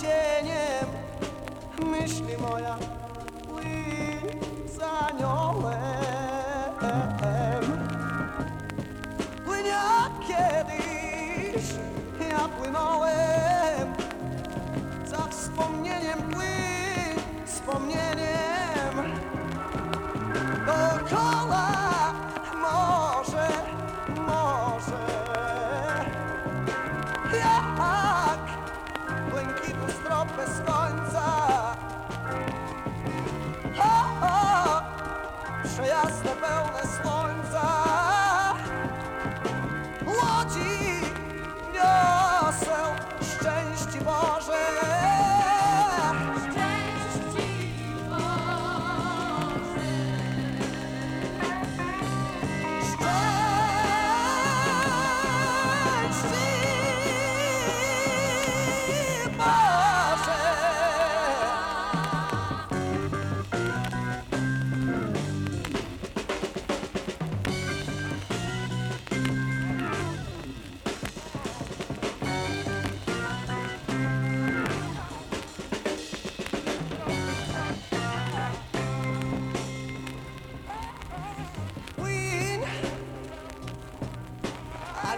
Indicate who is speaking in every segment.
Speaker 1: cieniem. Myśli moja płyń za aniołem Płyń jak kiedyś ja płynąłem. Za wspomnieniem płyń, wspomnieniem. Dookoła może, może Jak błękitu strop bez końca o, o, Przejazdy pełne słońca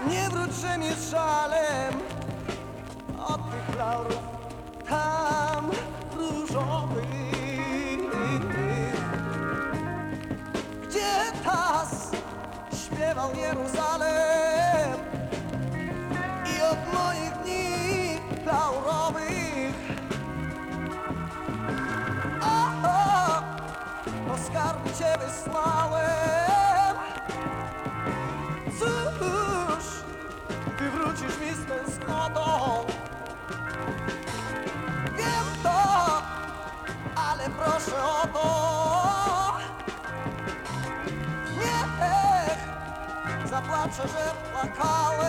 Speaker 1: nie wróć, że mi z żalem od tych laurów tam różowych, gdzie tas śpiewał Jeruzalem? I od moich dni laurowych. O, o, po cię wysłałem ale proszę o to Niech zaplaczę, że płakałem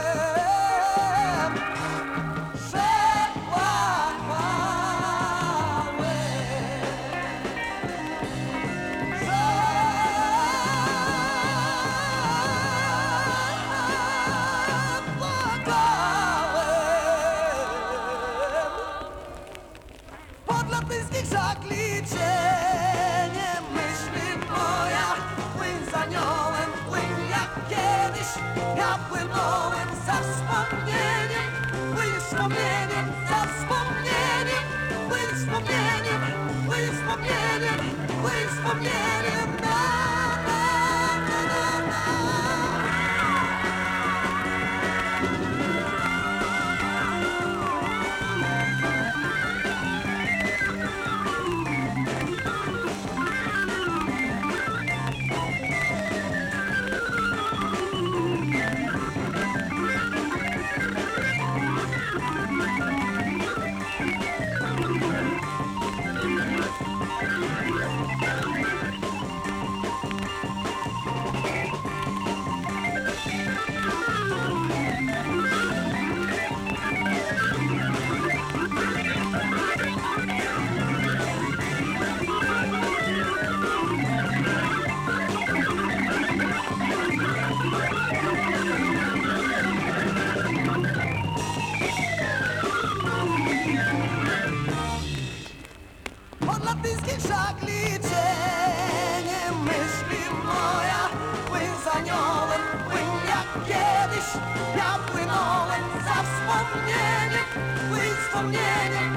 Speaker 1: Że płakałem Pod latyńskich żagli Ja płynąłem za wspomnieniem Płyń wspomnieniem Płyń wspomnieniem,